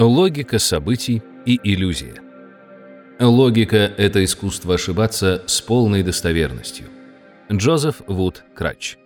Логика событий и иллюзия. Логика – это искусство ошибаться с полной достоверностью. Джозеф Вуд Крач.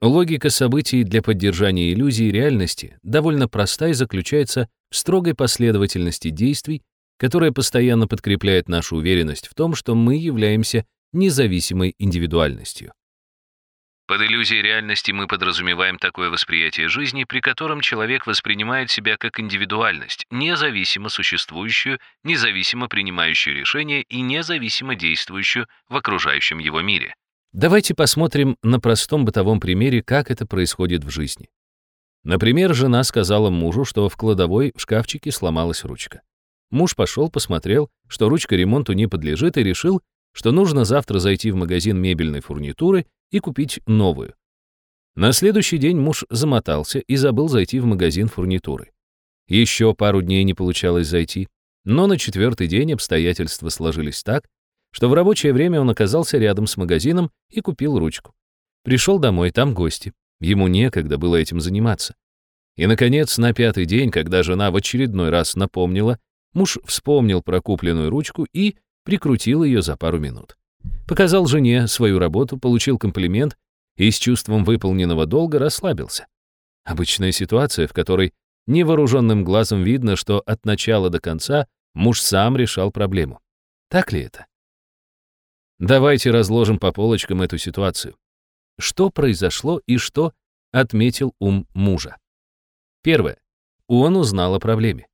Логика событий для поддержания иллюзии реальности довольно проста и заключается в строгой последовательности действий, которая постоянно подкрепляет нашу уверенность в том, что мы являемся независимой индивидуальностью. Под иллюзией реальности мы подразумеваем такое восприятие жизни, при котором человек воспринимает себя как индивидуальность, независимо существующую, независимо принимающую решения и независимо действующую в окружающем его мире. Давайте посмотрим на простом бытовом примере, как это происходит в жизни. Например, жена сказала мужу, что в кладовой в шкафчике сломалась ручка. Муж пошел, посмотрел, что ручка ремонту не подлежит, и решил, что нужно завтра зайти в магазин мебельной фурнитуры и купить новую. На следующий день муж замотался и забыл зайти в магазин фурнитуры. Еще пару дней не получалось зайти, но на четвертый день обстоятельства сложились так, что в рабочее время он оказался рядом с магазином и купил ручку. Пришел домой, там гости. Ему некогда было этим заниматься. И, наконец, на пятый день, когда жена в очередной раз напомнила, муж вспомнил про купленную ручку и прикрутил ее за пару минут. Показал жене свою работу, получил комплимент и с чувством выполненного долга расслабился. Обычная ситуация, в которой невооруженным глазом видно, что от начала до конца муж сам решал проблему. Так ли это? Давайте разложим по полочкам эту ситуацию. Что произошло и что отметил ум мужа? Первое. Он узнал о проблеме.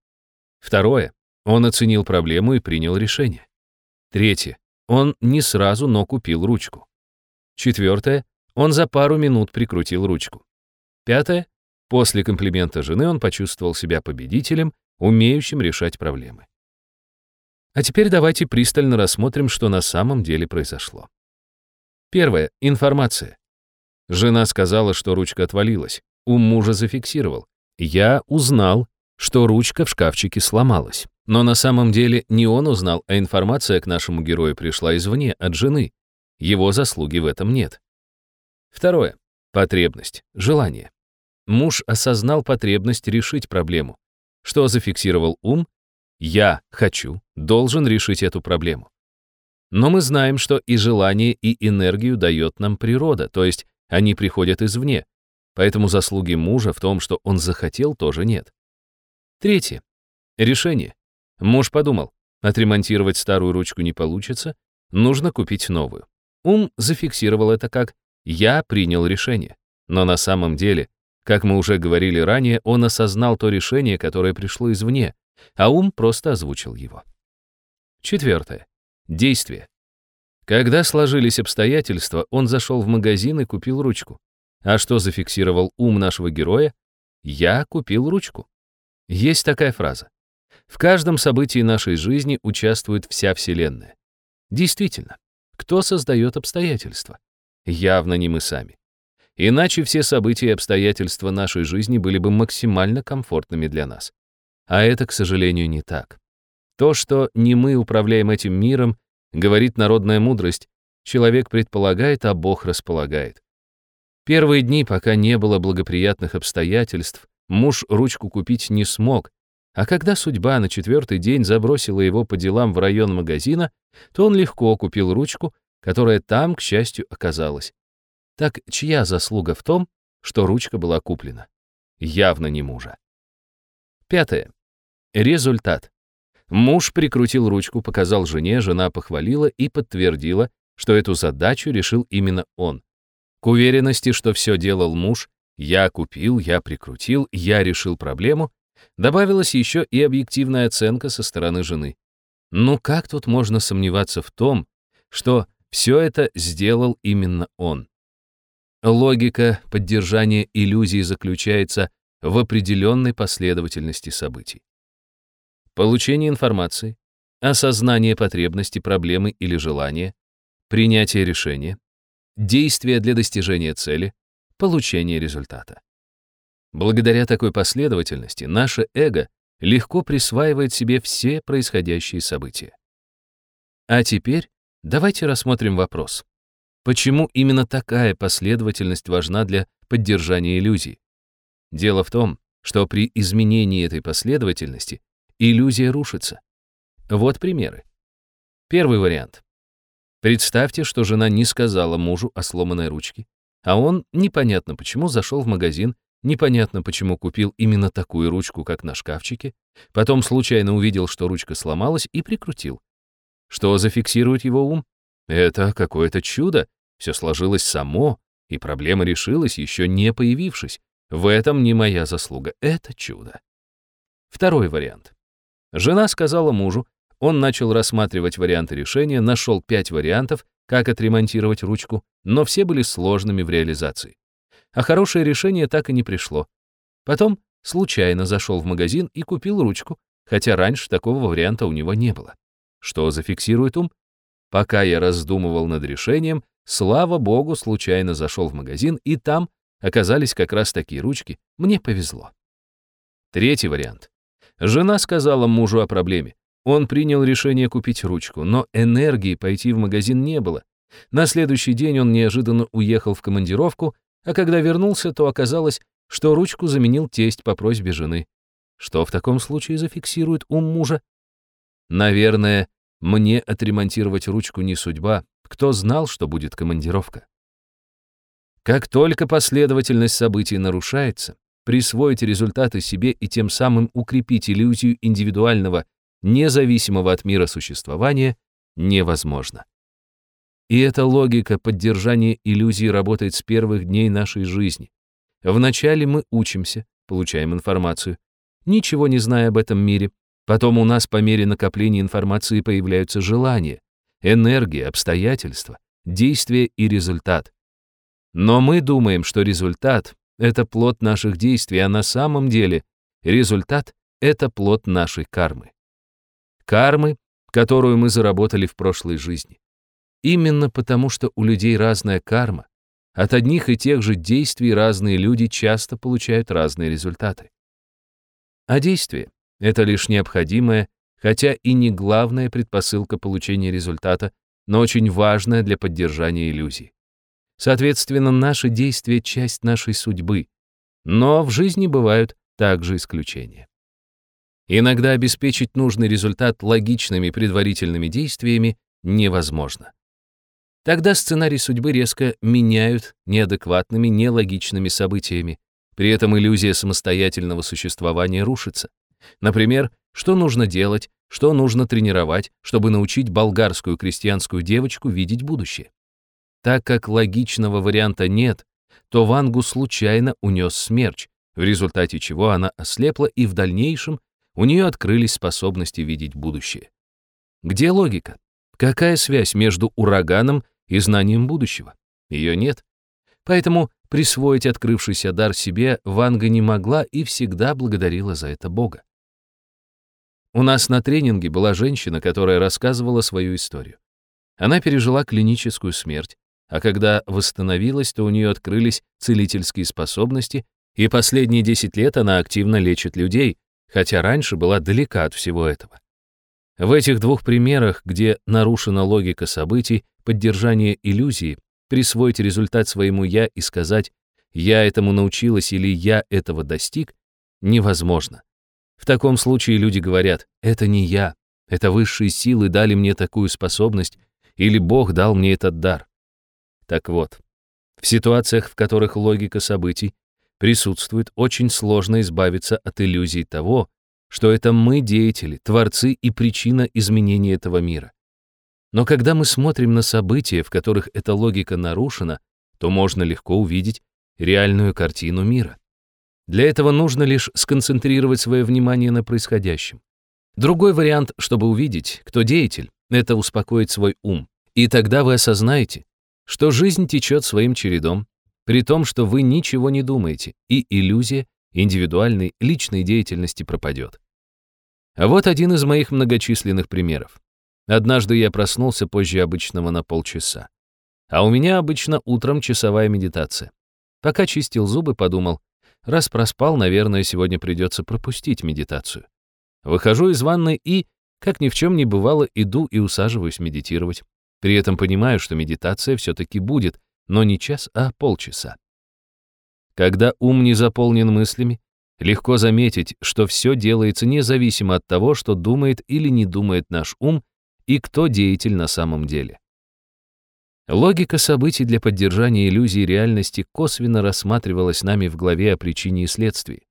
Второе. Он оценил проблему и принял решение. Третье. Он не сразу, но купил ручку. Четвертое. Он за пару минут прикрутил ручку. Пятое. После комплимента жены он почувствовал себя победителем, умеющим решать проблемы. А теперь давайте пристально рассмотрим, что на самом деле произошло. Первое. Информация. Жена сказала, что ручка отвалилась. У мужа зафиксировал. Я узнал, что ручка в шкафчике сломалась. Но на самом деле не он узнал, а информация к нашему герою пришла извне, от жены. Его заслуги в этом нет. Второе. Потребность, желание. Муж осознал потребность решить проблему. Что зафиксировал ум? Я хочу, должен решить эту проблему. Но мы знаем, что и желание, и энергию дает нам природа, то есть они приходят извне. Поэтому заслуги мужа в том, что он захотел, тоже нет. Третье. Решение. Муж подумал, отремонтировать старую ручку не получится, нужно купить новую. Ум зафиксировал это как «я принял решение». Но на самом деле, как мы уже говорили ранее, он осознал то решение, которое пришло извне, а ум просто озвучил его. Четвертое. Действие. Когда сложились обстоятельства, он зашел в магазин и купил ручку. А что зафиксировал ум нашего героя? «Я купил ручку». Есть такая фраза. В каждом событии нашей жизни участвует вся Вселенная. Действительно, кто создает обстоятельства? Явно не мы сами. Иначе все события и обстоятельства нашей жизни были бы максимально комфортными для нас. А это, к сожалению, не так. То, что не мы управляем этим миром, говорит народная мудрость, человек предполагает, а Бог располагает. Первые дни, пока не было благоприятных обстоятельств, муж ручку купить не смог, а когда судьба на четвертый день забросила его по делам в район магазина, то он легко купил ручку, которая там, к счастью, оказалась. Так чья заслуга в том, что ручка была куплена? Явно не мужа. Пятое. Результат. Муж прикрутил ручку, показал жене, жена похвалила и подтвердила, что эту задачу решил именно он. К уверенности, что все делал муж, я купил, я прикрутил, я решил проблему, Добавилась еще и объективная оценка со стороны жены. Ну как тут можно сомневаться в том, что все это сделал именно он? Логика поддержания иллюзии заключается в определенной последовательности событий. Получение информации, осознание потребности, проблемы или желания, принятие решения, действия для достижения цели, получение результата. Благодаря такой последовательности наше эго легко присваивает себе все происходящие события. А теперь давайте рассмотрим вопрос. Почему именно такая последовательность важна для поддержания иллюзий? Дело в том, что при изменении этой последовательности иллюзия рушится. Вот примеры. Первый вариант. Представьте, что жена не сказала мужу о сломанной ручке, а он, непонятно почему, зашел в магазин, непонятно почему купил именно такую ручку, как на шкафчике, потом случайно увидел, что ручка сломалась и прикрутил. Что зафиксирует его ум? Это какое-то чудо, все сложилось само, и проблема решилась, еще не появившись. В этом не моя заслуга, это чудо. Второй вариант. Жена сказала мужу, он начал рассматривать варианты решения, нашел пять вариантов, как отремонтировать ручку, но все были сложными в реализации. А хорошее решение так и не пришло. Потом случайно зашел в магазин и купил ручку, хотя раньше такого варианта у него не было. Что зафиксирует ум? Пока я раздумывал над решением, слава богу, случайно зашел в магазин, и там оказались как раз такие ручки. Мне повезло. Третий вариант. Жена сказала мужу о проблеме. Он принял решение купить ручку, но энергии пойти в магазин не было. На следующий день он неожиданно уехал в командировку, а когда вернулся, то оказалось, что ручку заменил тесть по просьбе жены. Что в таком случае зафиксирует ум мужа? Наверное, мне отремонтировать ручку не судьба. Кто знал, что будет командировка? Как только последовательность событий нарушается, присвоить результаты себе и тем самым укрепить иллюзию индивидуального независимого от мира существования, невозможно. И эта логика поддержания иллюзии работает с первых дней нашей жизни. Вначале мы учимся, получаем информацию, ничего не зная об этом мире. Потом у нас по мере накопления информации появляются желания, энергия, обстоятельства, действия и результат. Но мы думаем, что результат — это плод наших действий, а на самом деле результат — это плод нашей кармы кармы, которую мы заработали в прошлой жизни. Именно потому, что у людей разная карма, от одних и тех же действий разные люди часто получают разные результаты. А действие — это лишь необходимая, хотя и не главная предпосылка получения результата, но очень важная для поддержания иллюзий. Соответственно, наши действия — часть нашей судьбы, но в жизни бывают также исключения. Иногда обеспечить нужный результат логичными предварительными действиями невозможно. Тогда сценарий судьбы резко меняют неадекватными, нелогичными событиями. При этом иллюзия самостоятельного существования рушится. Например, что нужно делать, что нужно тренировать, чтобы научить болгарскую крестьянскую девочку видеть будущее. Так как логичного варианта нет, то Вангу случайно унес смерч, в результате чего она ослепла и в дальнейшем у нее открылись способности видеть будущее. Где логика? Какая связь между ураганом и знанием будущего? Ее нет. Поэтому присвоить открывшийся дар себе Ванга не могла и всегда благодарила за это Бога. У нас на тренинге была женщина, которая рассказывала свою историю. Она пережила клиническую смерть, а когда восстановилась, то у нее открылись целительские способности, и последние 10 лет она активно лечит людей, хотя раньше была далека от всего этого. В этих двух примерах, где нарушена логика событий, поддержание иллюзии, присвоить результат своему «я» и сказать «я этому научилась» или «я этого достиг» невозможно. В таком случае люди говорят «это не я, это высшие силы дали мне такую способность» или «Бог дал мне этот дар». Так вот, в ситуациях, в которых логика событий присутствует, очень сложно избавиться от иллюзии того, что это мы деятели, творцы и причина изменения этого мира. Но когда мы смотрим на события, в которых эта логика нарушена, то можно легко увидеть реальную картину мира. Для этого нужно лишь сконцентрировать свое внимание на происходящем. Другой вариант, чтобы увидеть, кто деятель, это успокоить свой ум. И тогда вы осознаете, что жизнь течет своим чередом, при том, что вы ничего не думаете, и иллюзия индивидуальной личной деятельности пропадет. А вот один из моих многочисленных примеров. Однажды я проснулся позже обычного на полчаса. А у меня обычно утром часовая медитация. Пока чистил зубы, подумал, раз проспал, наверное, сегодня придется пропустить медитацию. Выхожу из ванной и, как ни в чем не бывало, иду и усаживаюсь медитировать. При этом понимаю, что медитация все-таки будет, но не час, а полчаса. Когда ум не заполнен мыслями, легко заметить, что все делается независимо от того, что думает или не думает наш ум и кто деятель на самом деле. Логика событий для поддержания иллюзии реальности косвенно рассматривалась нами в главе о причине и следствии.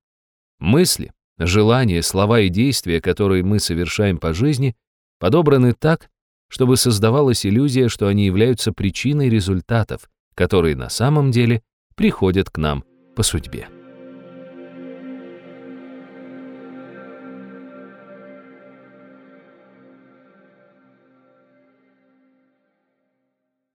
Мысли, желания, слова и действия, которые мы совершаем по жизни, подобраны так, чтобы создавалась иллюзия, что они являются причиной результатов, которые на самом деле приходят к нам по судьбе.